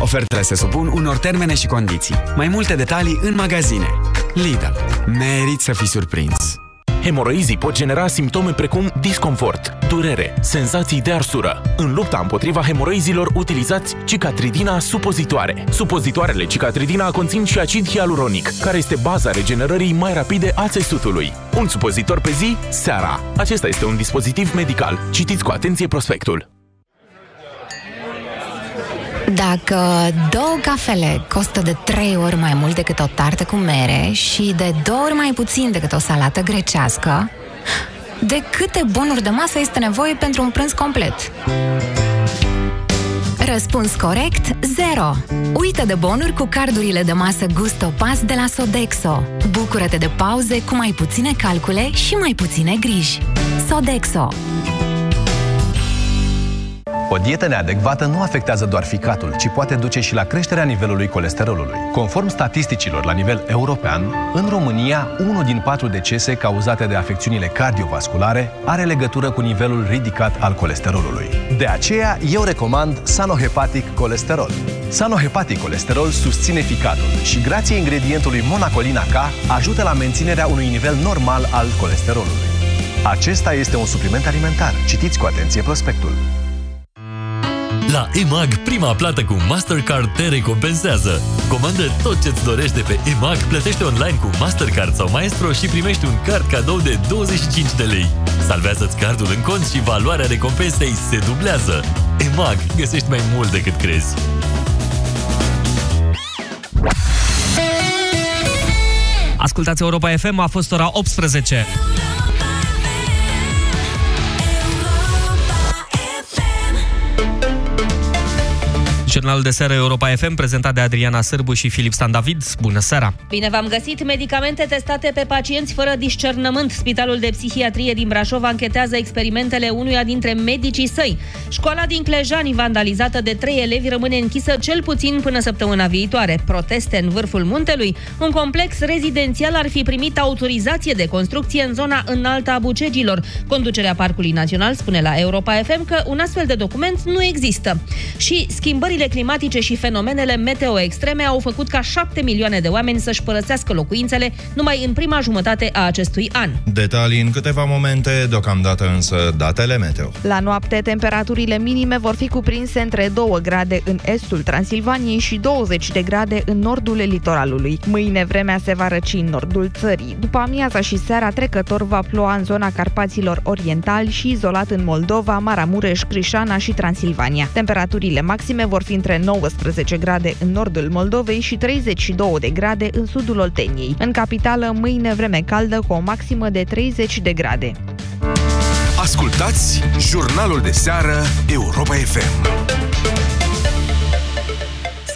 Ofertele se supun unor termene și condiții. Mai multe detalii în magazine. Lidl. Merit să fii surprins. Hemoroizii pot genera simptome precum disconfort, durere, senzații de arsură. În lupta împotriva hemoroizilor utilizați cicatridina supozitoare. Supozitoarele cicatridina conțin și acid hialuronic, care este baza regenerării mai rapide a țesutului. Un supozitor pe zi, seara. Acesta este un dispozitiv medical. Citiți cu atenție prospectul. Dacă două cafele costă de trei ori mai mult decât o tartă cu mere și de două ori mai puțin decât o salată grecească, de câte bonuri de masă este nevoie pentru un prânz complet? Răspuns corect, 0. Uită de bonuri cu cardurile de masă Gusto Pass de la Sodexo. Bucură-te de pauze cu mai puține calcule și mai puține griji. Sodexo. O dietă neadecvată nu afectează doar ficatul, ci poate duce și la creșterea nivelului colesterolului. Conform statisticilor la nivel european, în România, unul din patru decese cauzate de afecțiunile cardiovasculare are legătură cu nivelul ridicat al colesterolului. De aceea, eu recomand Sanohepatic Colesterol. Sanohepatic Colesterol susține ficatul și, grație ingredientului monacolina K, ajută la menținerea unui nivel normal al colesterolului. Acesta este un supliment alimentar. Citiți cu atenție prospectul. La EMAG, prima plată cu Mastercard te recompensează. Comandă tot ce-ți dorești de pe EMAG, plătește online cu Mastercard sau Maestro și primești un card cadou de 25 de lei. Salvează-ți cardul în cont și valoarea recompensei se dublează. EMAG, găsești mai mult decât crezi. Ascultați Europa FM, a fost ora 18. Jurnalul de seară Europa FM, prezentat de Adriana Sârbu și Filip Stan David. Bună seara! Bine v-am găsit! Medicamente testate pe pacienți fără discernământ. Spitalul de psihiatrie din Brașov anchetează experimentele unuia dintre medicii săi. Școala din Clejani, vandalizată de trei elevi, rămâne închisă cel puțin până săptămâna viitoare. Proteste în vârful muntelui. Un complex rezidențial ar fi primit autorizație de construcție în zona înaltă a Bucegilor. Conducerea Parcului Național spune la Europa FM că un astfel de document nu există. Și schimbările climatice și fenomenele meteo extreme au făcut ca 7 milioane de oameni să-și părăsească locuințele numai în prima jumătate a acestui an. Detalii în câteva momente, deocamdată însă datele meteo. La noapte, temperaturile minime vor fi cuprinse între 2 grade în estul Transilvaniei și 20 de grade în nordul litoralului. Mâine vremea se va răci în nordul țării. După amiaza și seara trecător va ploua în zona Carpaților Orientali și izolat în Moldova, Maramureș, Crișana și Transilvania. Temperaturile maxime vor fi între 19 grade în nordul Moldovei și 32 de grade în sudul Olteniei. În capitală, mâine vreme caldă cu o maximă de 30 de grade. Ascultați jurnalul de seară Europa FM.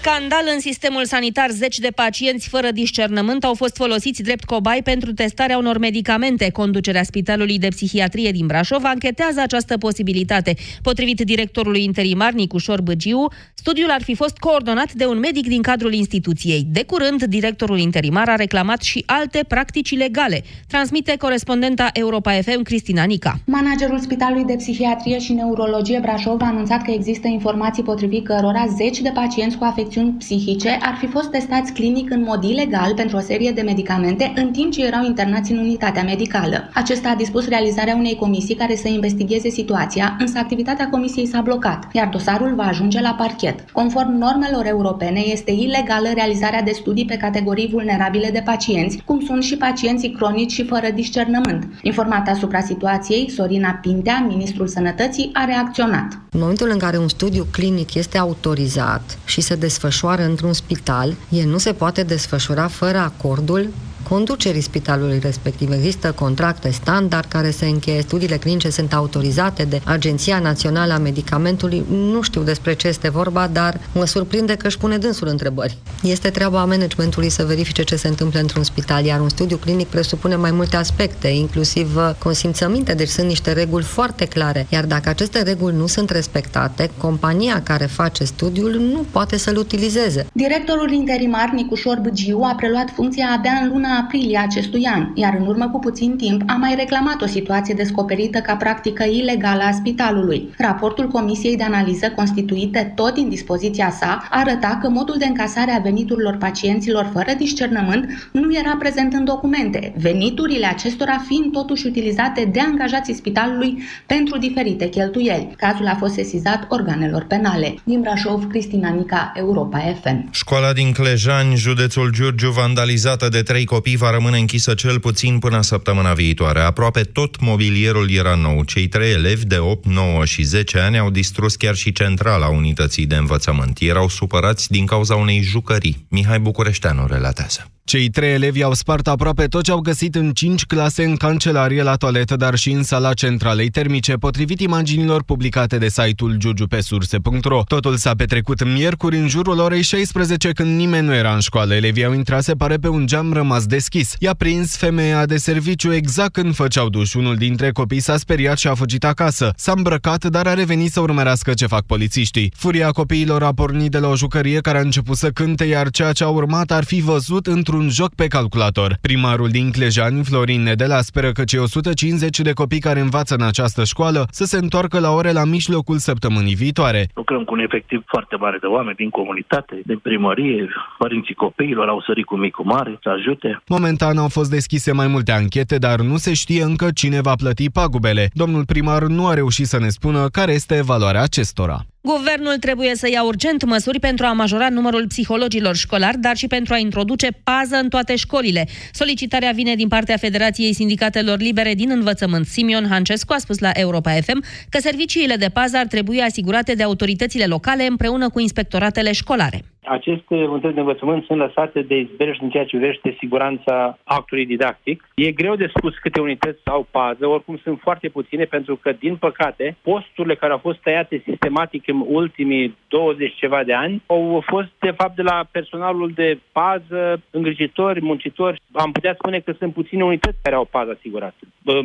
Scandal în sistemul sanitar. Zeci de pacienți fără discernământ au fost folosiți drept cobai pentru testarea unor medicamente. Conducerea Spitalului de Psihiatrie din Brașov anchetează această posibilitate. Potrivit directorului interimar Nicușor Băgiu, studiul ar fi fost coordonat de un medic din cadrul instituției. De curând, directorul interimar a reclamat și alte practici legale. Transmite corespondenta Europa FM Cristina Nica. Managerul Spitalului de Psihiatrie și Neurologie Brașov a anunțat că există informații potrivit cărora zeci de pacienți cu afecțiuni psihice ar fi fost testați clinic în mod ilegal pentru o serie de medicamente în timp ce erau internați în unitatea medicală. Acesta a dispus realizarea unei comisii care să investigheze situația, însă activitatea comisiei s-a blocat, iar dosarul va ajunge la parchet. Conform normelor europene, este ilegală realizarea de studii pe categorii vulnerabile de pacienți, cum sunt și pacienții cronici și fără discernământ. Informată asupra situației, Sorina Pintea, ministrul Sănătății, a reacționat. În momentul în care un studiu clinic este autorizat și se desfășoară desfășoară într-un spital, el nu se poate desfășura fără acordul conducerii spitalului respectiv. Există contracte standard care se încheie, studiile clinice sunt autorizate de Agenția Națională a Medicamentului. Nu știu despre ce este vorba, dar mă surprinde că își pune dânsul întrebări. Este treaba managementului să verifice ce se întâmplă într-un spital, iar un studiu clinic presupune mai multe aspecte, inclusiv uh, consimțăminte, deci sunt niște reguli foarte clare. Iar dacă aceste reguli nu sunt respectate, compania care face studiul nu poate să-l utilizeze. Directorul interimar Nicușor Băgiu a preluat funcția abia în luna aprilie acestui an, iar în urmă cu puțin timp a mai reclamat o situație descoperită ca practică ilegală a spitalului. Raportul Comisiei de Analiză constituite tot din dispoziția sa arăta că modul de încasare a veniturilor pacienților fără discernământ nu era prezent în documente, veniturile acestora fiind totuși utilizate de angajații spitalului pentru diferite cheltuieli. Cazul a fost sesizat organelor penale. Din Brașov, Cristina Nica, Europa FM. Școala din Clejani, județul Giurgiu, vandalizată de trei copii, va rămâne închisă cel puțin până săptămâna viitoare. Aproape tot mobilierul era nou. Cei trei elevi de 8, 9 și 10 ani au distrus chiar și centrala unității de învățământ. Erau supărați din cauza unei jucării. Mihai Bucureșteanu relatează. Cei trei elevi au spart aproape tot ce au găsit în cinci clase în cancelarie la toaletă, dar și în sala centralei termice, potrivit imaginilor publicate de site-ul giugiupesurse.ro. Totul s-a petrecut miercuri în jurul orei 16, când nimeni nu era în școală. Elevii au intrat, se pare, pe un geam rămas deschis. I-a prins femeia de serviciu exact când făceau duș. Unul dintre copii s-a speriat și a fugit acasă. S-a îmbrăcat, dar a revenit să urmărească ce fac polițiștii. Furia copiilor a pornit de la o jucărie care a început să cânte, iar ceea ce a urmat ar fi văzut într un joc pe calculator. Primarul din Clejani, Florin Nedela, speră că cei 150 de copii care învață în această școală să se întoarcă la ore la mijlocul săptămânii viitoare. Lucrăm cu un efectiv foarte mare de oameni din comunitate, din primărie, părinții copiilor au sărit cu micul mare să ajute. Momentan au fost deschise mai multe anchete, dar nu se știe încă cine va plăti pagubele. Domnul primar nu a reușit să ne spună care este valoarea acestora. Guvernul trebuie să ia urgent măsuri pentru a majora numărul psihologilor școlari, dar și pentru a introduce pază în toate școlile. Solicitarea vine din partea Federației Sindicatelor Libere din Învățământ. Simion Hancescu a spus la Europa FM că serviciile de pază ar trebui asigurate de autoritățile locale împreună cu inspectoratele școlare. Aceste unități de învățământ sunt lăsate de izbeliș în ceea ce privește siguranța actului didactic. E greu de spus câte unități au pază, oricum sunt foarte puține, pentru că, din păcate, posturile care au fost tăiate sistematic în ultimii 20 ceva de ani au fost, de fapt, de la personalul de pază, îngrijitori, muncitori. Am putea spune că sunt puține unități care au pază asigurată.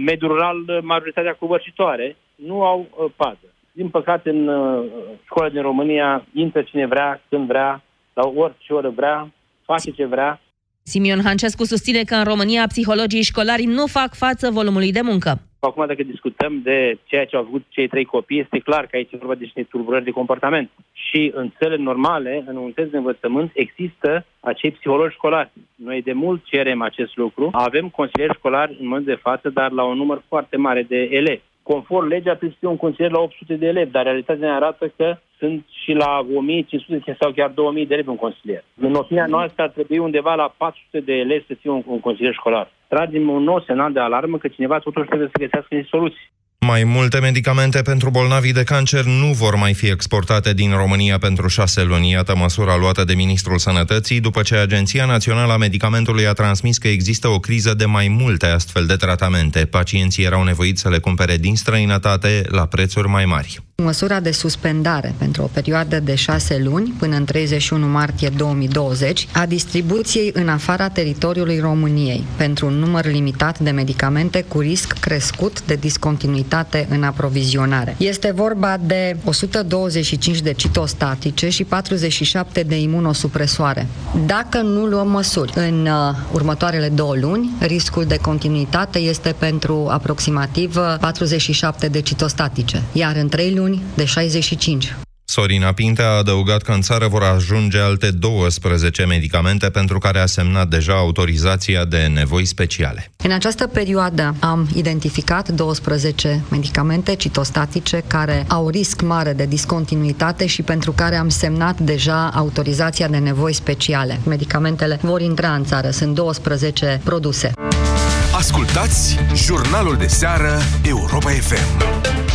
Mediul rural, majoritatea covârșitoare, nu au uh, pază. Din păcate, în uh, școala din România intră cine vrea, când vrea, la orice oră vrea, face ce vrea. Simion Hancescu susține că în România psihologii școlari nu fac față volumului de muncă. Acum, dacă discutăm de ceea ce au avut cei trei copii, este clar că aici e vorba de niște tulburări de comportament. Și în țările normale, în unități de învățământ, există acei psihologi școlari. Noi de mult cerem acest lucru. Avem consilieri școlari în momentul de față, dar la un număr foarte mare de elevi conform legea trebuie să fie un consilier la 800 de elevi, dar realitatea ne arată că sunt și la 1500 sau chiar 2000 de elevi un consilier. În opinia noastră ar trebui undeva la 400 de elevi să fie un, un consilier școlar. Tragem un nou semnal de alarmă că cineva totuși trebuie să găsească niște soluții. Mai multe medicamente pentru bolnavii de cancer nu vor mai fi exportate din România pentru șase luni. Iată măsura luată de Ministrul Sănătății după ce Agenția Națională a Medicamentului a transmis că există o criză de mai multe astfel de tratamente. Pacienții erau nevoiți să le cumpere din străinătate la prețuri mai mari. Măsura de suspendare pentru o perioadă de șase luni până în 31 martie 2020 a distribuției în afara teritoriului României pentru un număr limitat de medicamente cu risc crescut de discontinuitate în aprovizionare. Este vorba de 125 de citostatice și 47 de imunosupresoare. Dacă nu luăm măsuri în uh, următoarele două luni, riscul de continuitate este pentru aproximativ 47 de citostatice, iar în trei luni luni de 65. Sorina Pinte a adăugat că în țară vor ajunge alte 12 medicamente pentru care a semnat deja autorizația de nevoi speciale. În această perioadă am identificat 12 medicamente citostatice care au risc mare de discontinuitate și pentru care am semnat deja autorizația de nevoi speciale. Medicamentele vor intra în țară, sunt 12 produse. Ascultați jurnalul de seară Europa FM.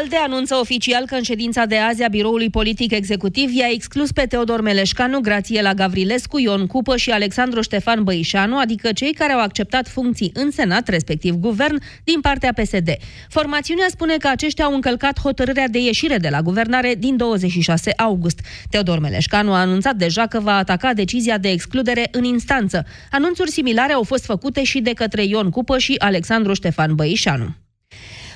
ALDE anunță oficial că în ședința de azi a biroului politic executiv i-a exclus pe Teodor Meleșcanu, Grațiela Gavrilescu, Ion Cupă și Alexandru Ștefan Băișanu, adică cei care au acceptat funcții în Senat, respectiv guvern, din partea PSD. Formațiunea spune că aceștia au încălcat hotărârea de ieșire de la guvernare din 26 august. Teodor Meleșcanu a anunțat deja că va ataca decizia de excludere în instanță. Anunțuri similare au fost făcute și de către Ion Cupă și Alexandru Ștefan Băișanu.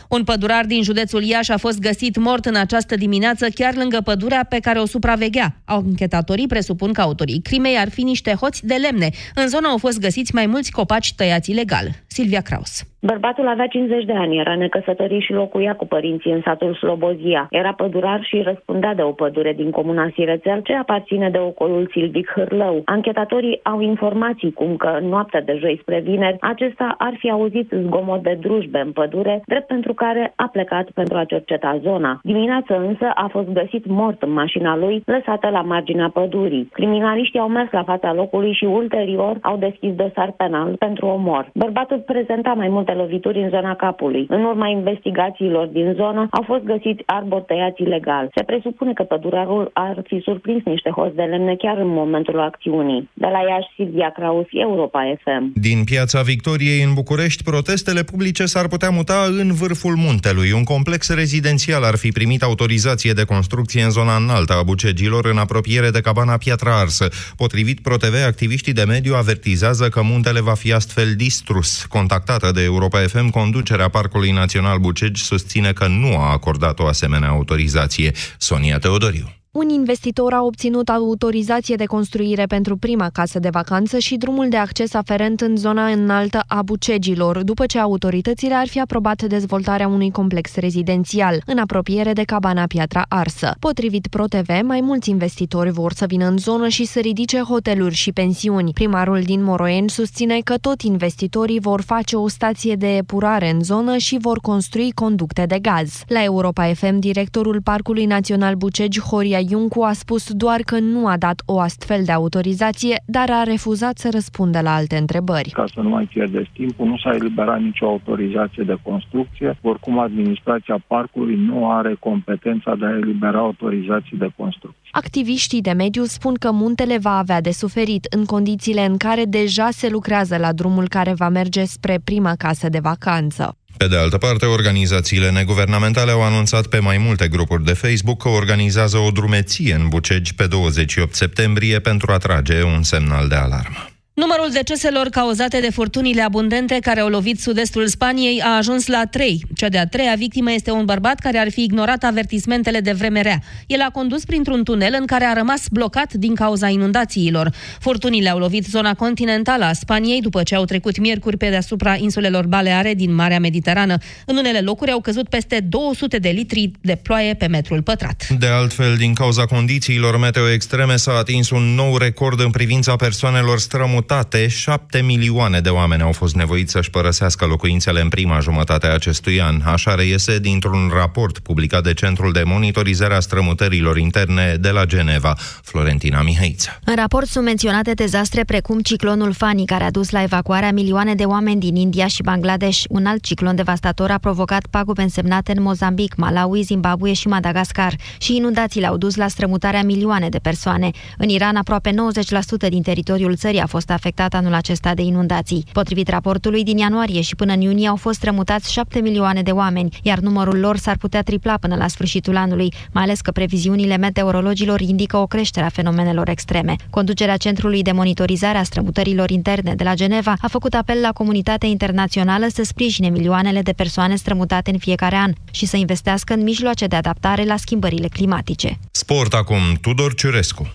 Un pădurar din județul Iași a fost găsit mort în această dimineață chiar lângă pădurea pe care o supraveghea. Anchetatorii presupun că autorii crimei ar fi niște hoți de lemne. În zonă au fost găsiți mai mulți copaci tăiați ilegal. Silvia Kraus. Bărbatul avea 50 de ani, era necăsătorit și locuia cu părinții în satul Slobozia. Era pădurar și răspundea de o pădure din comuna Sirețel, ce aparține de ocolul Silvic Hârlău. Anchetatorii au informații cum că noaptea de joi spre vineri, acesta ar fi auzit zgomot de drujbe în pădure, drept pentru care a plecat pentru a cerceta zona. Dimineața însă a fost găsit mort în mașina lui, lăsată la marginea pădurii. Criminaliștii au mers la fața locului și ulterior au deschis dosar penal pentru omor. Bărbatul prezenta mai multe lovituri în zona capului. În urma investigațiilor din zonă au fost găsiți arbori tăiați ilegal. Se presupune că pădurarul ar fi surprins niște hoți de lemne chiar în momentul acțiunii. De la Iași, Silvia Kraus, Europa FM. Din Piața Victoriei în București, protestele publice s-ar putea muta în vârful muntelui. Un complex rezidențial ar fi primit autorizație de construcție în zona înaltă a Bucegilor, în apropiere de cabana Piatra Arsă. Potrivit ProTV, activiștii de mediu avertizează că muntele va fi astfel distrus. Contactată de Europa FM, conducerea Parcului Național Bucegi susține că nu a acordat o asemenea autorizație. Sonia Teodoriu. Un investitor a obținut autorizație de construire pentru prima casă de vacanță și drumul de acces aferent în zona înaltă a Bucegilor, după ce autoritățile ar fi aprobat dezvoltarea unui complex rezidențial, în apropiere de cabana Piatra Arsă. Potrivit ProTV, mai mulți investitori vor să vină în zonă și să ridice hoteluri și pensiuni. Primarul din Moroeni susține că tot investitorii vor face o stație de epurare în zonă și vor construi conducte de gaz. La Europa FM, directorul Parcului Național Bucegi, Horia Iuncu a spus doar că nu a dat o astfel de autorizație, dar a refuzat să răspundă la alte întrebări. Ca să nu mai pierdeți timpul, nu s-a eliberat nicio autorizație de construcție. Oricum, administrația parcului nu are competența de a elibera autorizații de construcție. Activiștii de mediu spun că muntele va avea de suferit în condițiile în care deja se lucrează la drumul care va merge spre prima casă de vacanță. Pe de altă parte, organizațiile neguvernamentale au anunțat pe mai multe grupuri de Facebook că organizează o drumeție în Bucegi pe 28 septembrie pentru a trage un semnal de alarmă. Numărul deceselor cauzate de furtunile abundente care au lovit sud-estul Spaniei a ajuns la 3. Cea de-a treia victimă este un bărbat care ar fi ignorat avertismentele de vreme rea. El a condus printr-un tunel în care a rămas blocat din cauza inundațiilor. Furtunile au lovit zona continentală a Spaniei după ce au trecut miercuri pe deasupra insulelor Baleare din Marea Mediterană. În unele locuri au căzut peste 200 de litri de ploaie pe metrul pătrat. De altfel, din cauza condițiilor meteo extreme s-a atins un nou record în privința persoanelor strămutate mutate, 7 milioane de oameni au fost nevoiți să-și părăsească locuințele în prima jumătate a acestui an. Așa reiese dintr-un raport publicat de Centrul de Monitorizare a Strămutărilor Interne de la Geneva. Florentina Mihaiță. În raport sunt menționate dezastre precum ciclonul Fani, care a dus la evacuarea milioane de oameni din India și Bangladesh. Un alt ciclon devastator a provocat pagube însemnate în Mozambic, Malawi, Zimbabwe și Madagascar și inundațiile au dus la strămutarea milioane de persoane. În Iran, aproape 90% din teritoriul țării a fost afectat anul acesta de inundații. Potrivit raportului, din ianuarie și până în iunie au fost rămutați 7 milioane de oameni, iar numărul lor s-ar putea tripla până la sfârșitul anului, mai ales că previziunile meteorologilor indică o creștere a fenomenelor extreme. Conducerea Centrului de Monitorizare a Strămutărilor Interne de la Geneva a făcut apel la comunitatea internațională să sprijine milioanele de persoane strămutate în fiecare an și să investească în mijloace de adaptare la schimbările climatice. Sport acum, Tudor Ciurescu.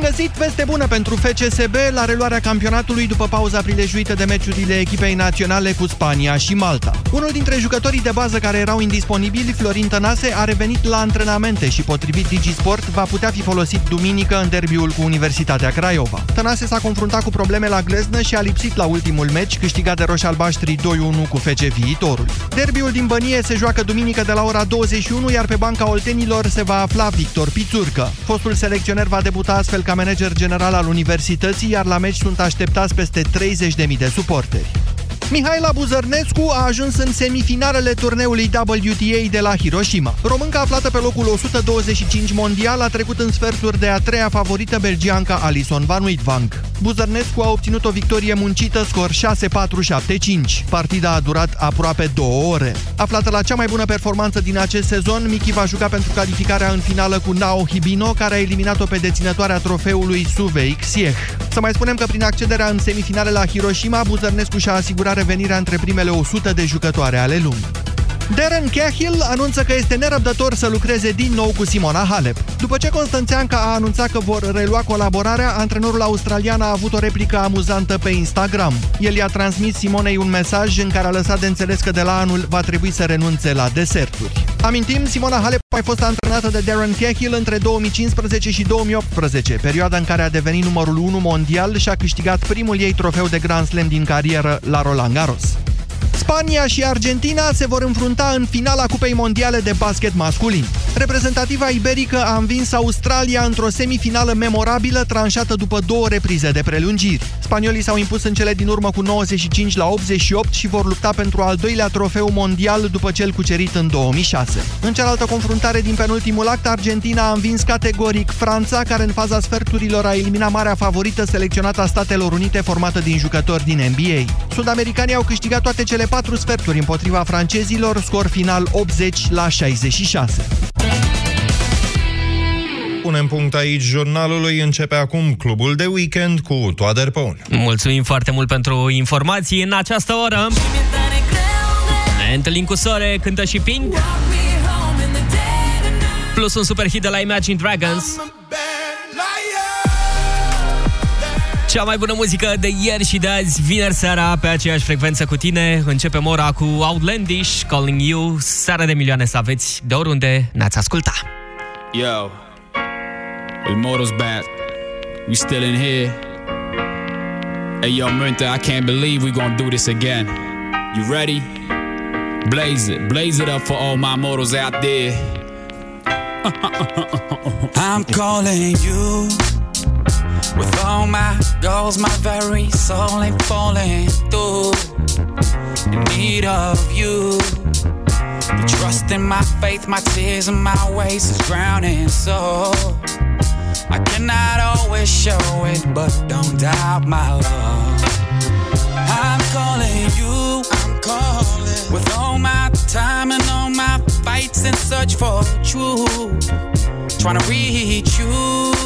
Bun găsit, veste bună pentru FCSB la reluarea campionatului după pauza prilejuită de meciurile echipei naționale cu Spania și Malta. Unul dintre jucătorii de bază care erau indisponibili, Florin Tănase, a revenit la antrenamente și potrivit Digisport va putea fi folosit duminică în derbiul cu Universitatea Craiova. Tănase s-a confruntat cu probleme la gleznă și a lipsit la ultimul meci câștigat de roșalbaștri 2-1 cu FC Viitorul. Derbiul din Bănie se joacă duminică de la ora 21, iar pe banca Oltenilor se va afla Victor Pițurcă. Fostul selecționer va debuta astfel ca manager general al universității, iar la meci sunt așteptați peste 30.000 de suporteri. Mihaela Buzărnescu a ajuns în semifinalele turneului WTA de la Hiroshima. Românca aflată pe locul 125 mondial a trecut în sferturi de a treia favorită belgianca Alison Van Uitvank. Buzărnescu a obținut o victorie muncită, scor 6-4-7-5. Partida a durat aproape două ore. Aflată la cea mai bună performanță din acest sezon, Miki va juca pentru calificarea în finală cu Nao Hibino, care a eliminat-o pe deținătoarea trofeului Suvei Xieh. Să mai spunem că prin accederea în semifinale la Hiroshima, Buzărnescu și-a asigurat revenirea între primele 100 de jucătoare ale lumii. Darren Cahill anunță că este nerăbdător să lucreze din nou cu Simona Halep. După ce Constanțeanca a anunțat că vor relua colaborarea, antrenorul australian a avut o replică amuzantă pe Instagram. El i-a transmis Simonei un mesaj în care a lăsat de înțeles că de la anul va trebui să renunțe la deserturi. Amintim, Simona Halep a fost antrenată de Darren Cahill între 2015 și 2018, perioada în care a devenit numărul 1 mondial și a câștigat primul ei trofeu de Grand Slam din carieră la Roland Garros. Spania și Argentina se vor înfrunta în finala Cupei Mondiale de Basket masculin. Reprezentativa iberică a învins Australia într-o semifinală memorabilă tranșată după două reprize de prelungiri. Spaniolii s-au impus în cele din urmă cu 95 la 88 și vor lupta pentru al doilea trofeu mondial după cel cucerit în 2006. În cealaltă confruntare din penultimul act, Argentina a învins categoric Franța, care în faza sferturilor a eliminat marea favorită selecționată a Statelor Unite formată din jucători din NBA. Sud-americanii au câștigat toate cele patru sferturi împotriva francezilor, scor final 80 la 66. Punem punct aici jurnalului. Începe acum clubul de weekend cu Toader Păun. Mulțumim foarte mult pentru informații în această oră. Ne întâlnim cu Sore, cântă și Pink. Plus un super hit de la Imagine Dragons. Cea mai bună muzică de ieri și de azi, vineri seara, pe aceeași frecvență cu tine. Începem ora cu Outlandish, Calling You, seara de milioane să aveți de oriunde ne-ați asculta. Yo, El Moro's back. We still in here. Hey, yo, Munta, I can't believe we gonna do this again. You ready? Blaze it, blaze it up for all my mortals out there. I'm calling you with all my goals, my very soul ain't falling through. In need of you. The trust in my faith, my tears and my ways is drowning. So I cannot always show it, but don't doubt my love. I'm calling you, I'm calling with all my time and all my fights and search for truth. Trying to reach you.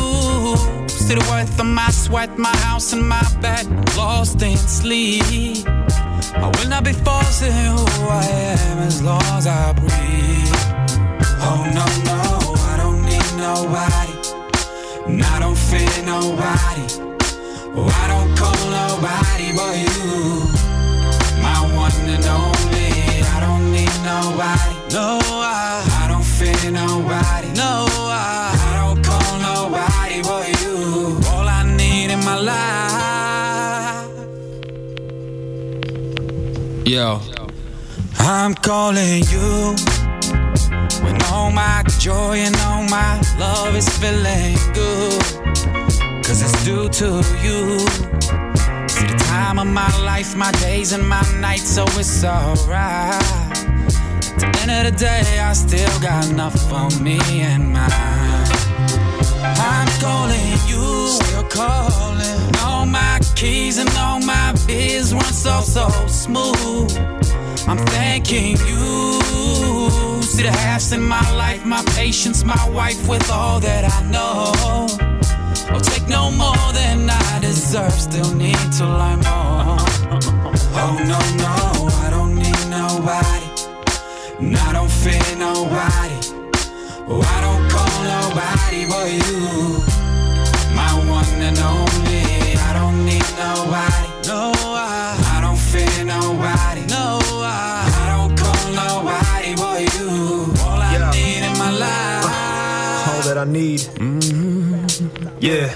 The worth of my sweat, my house and my bed, lost in sleep. I will not be forcing who I am as long as I breathe. Oh no, no, I don't need nobody. And I don't fear nobody. Oh, I don't call nobody but you. My one and only. I don't need nobody. No, I, I don't fear nobody. No, Yo, I'm calling you when all my joy and all my love is feeling good. Cause it's due to you. See the time of my life, my days and my nights, so it's alright. At the end of the day, I still got enough for me and mine. I'm calling you, still calling. All my keys and all my biz run so, smooth. I'm thanking you. See the halves in my life, my patience, my wife with all that I know. I'll take no more than I deserve, still need to learn more. Oh no, no, I don't need nobody. And I don't fear nobody. Oh, I don't call nobody but you. And only. I don't need nobody. No, I, I don't fear nobody. No, I, I don't call nobody but you. All I need in my life. all that I need. Mm-hmm. Yeah,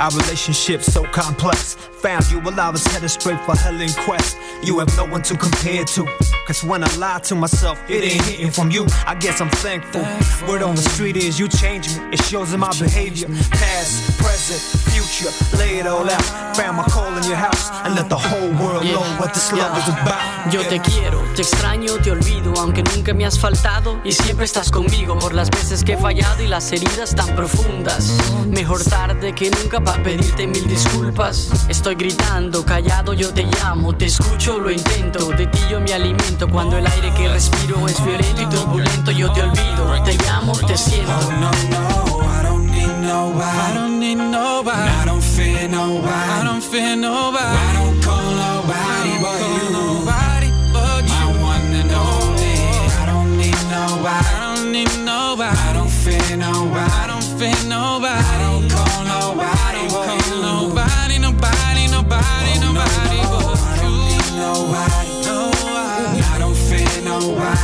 our relationship so complex. Found you while I was headed straight for hell in quest. You have no one to compare to. Cause when I lie to myself, it ain't hitting from you. I guess I'm thankful. Word on the street is you change me. It shows in my behavior. Past, present, future. Lay it all out. Found my call in your house. And let the whole world know what this love is about. Yo te quiero, te extraño, te olvido, aunque nunca me has faltado y siempre estás conmigo por las veces que he fallado y las heridas tan profundas. Mejor tarde que nunca para pedirte mil disculpas. Estoy gritando, callado yo te llamo, te escucho, lo intento, de ti yo me alimento. Cuando el aire que respiro es violento y turbulento, yo te olvido, te llamo, te siento. Oh, no, no, I don't need nobody. I don't need nobody. I don't fear nobody. I don't fear nobody. I don't call nobody but you. Nobody but you. My one and only. I don't need nobody. I don't need nobody. I don't fear nobody. I don't fear nobody. No, I, I don't fear nobody.